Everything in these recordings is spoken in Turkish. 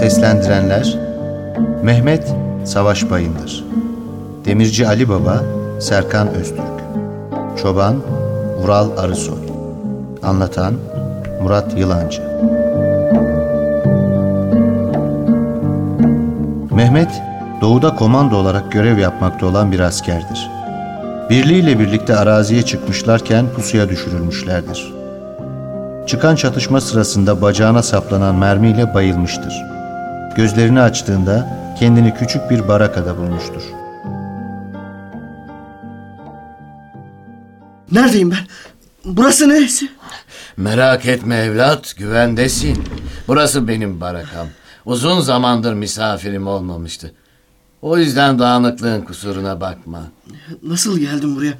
Seslendirenler Mehmet Savaş Bayındır Demirci Ali Baba Serkan Öztürk Çoban Vural Arısoy Anlatan Murat Yılancı Mehmet doğuda komando olarak görev yapmakta olan bir askerdir. Birliğiyle birlikte araziye çıkmışlarken pusuya düşürülmüşlerdir. Çıkan çatışma sırasında bacağına saplanan mermiyle bayılmıştır. Gözlerini açtığında kendini küçük bir barakada bulmuştur. Neredeyim ben? Burası neresi? Merak etme evlat, güvendesin. Burası benim barakam. Uzun zamandır misafirim olmamıştı. O yüzden dağınıklığın kusuruna bakma. Nasıl geldim buraya?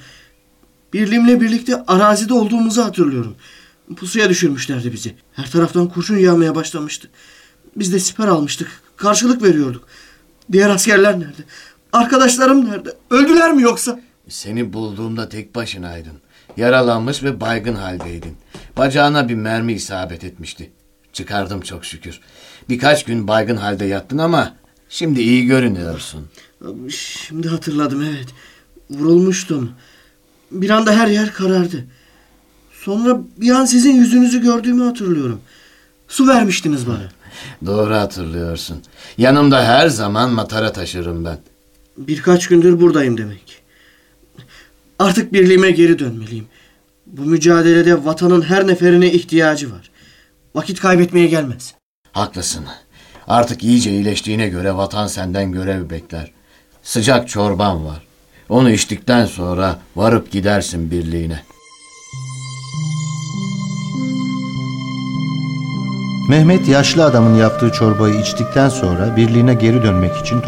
Birliğimle birlikte arazide olduğumuzu hatırlıyorum. Pusuya düşürmüşlerdi bizi. Her taraftan kurşun yağmaya başlamıştı. Biz de siper almıştık. Karşılık veriyorduk. Diğer askerler nerede? Arkadaşlarım nerede? Öldüler mi yoksa? Seni bulduğumda tek başınaydın. Yaralanmış ve baygın haldeydin. Bacağına bir mermi isabet etmişti. Çıkardım çok şükür. Birkaç gün baygın halde yattın ama şimdi iyi görünüyorsun. Şimdi hatırladım evet. Vurulmuştum. Bir anda her yer karardı. Sonra bir an sizin yüzünüzü gördüğümü hatırlıyorum. Su vermiştiniz bana. Doğru hatırlıyorsun. Yanımda her zaman matara taşırım ben. Birkaç gündür buradayım demek. Artık birliğime geri dönmeliyim. Bu mücadelede vatanın her neferine ihtiyacı var. Vakit kaybetmeye gelmez. Haklısın. Artık iyice iyileştiğine göre vatan senden görev bekler. Sıcak çorban var. Onu içtikten sonra varıp gidersin birliğine. Mehmet yaşlı adamın yaptığı çorbayı içtikten sonra birliğine geri dönmek için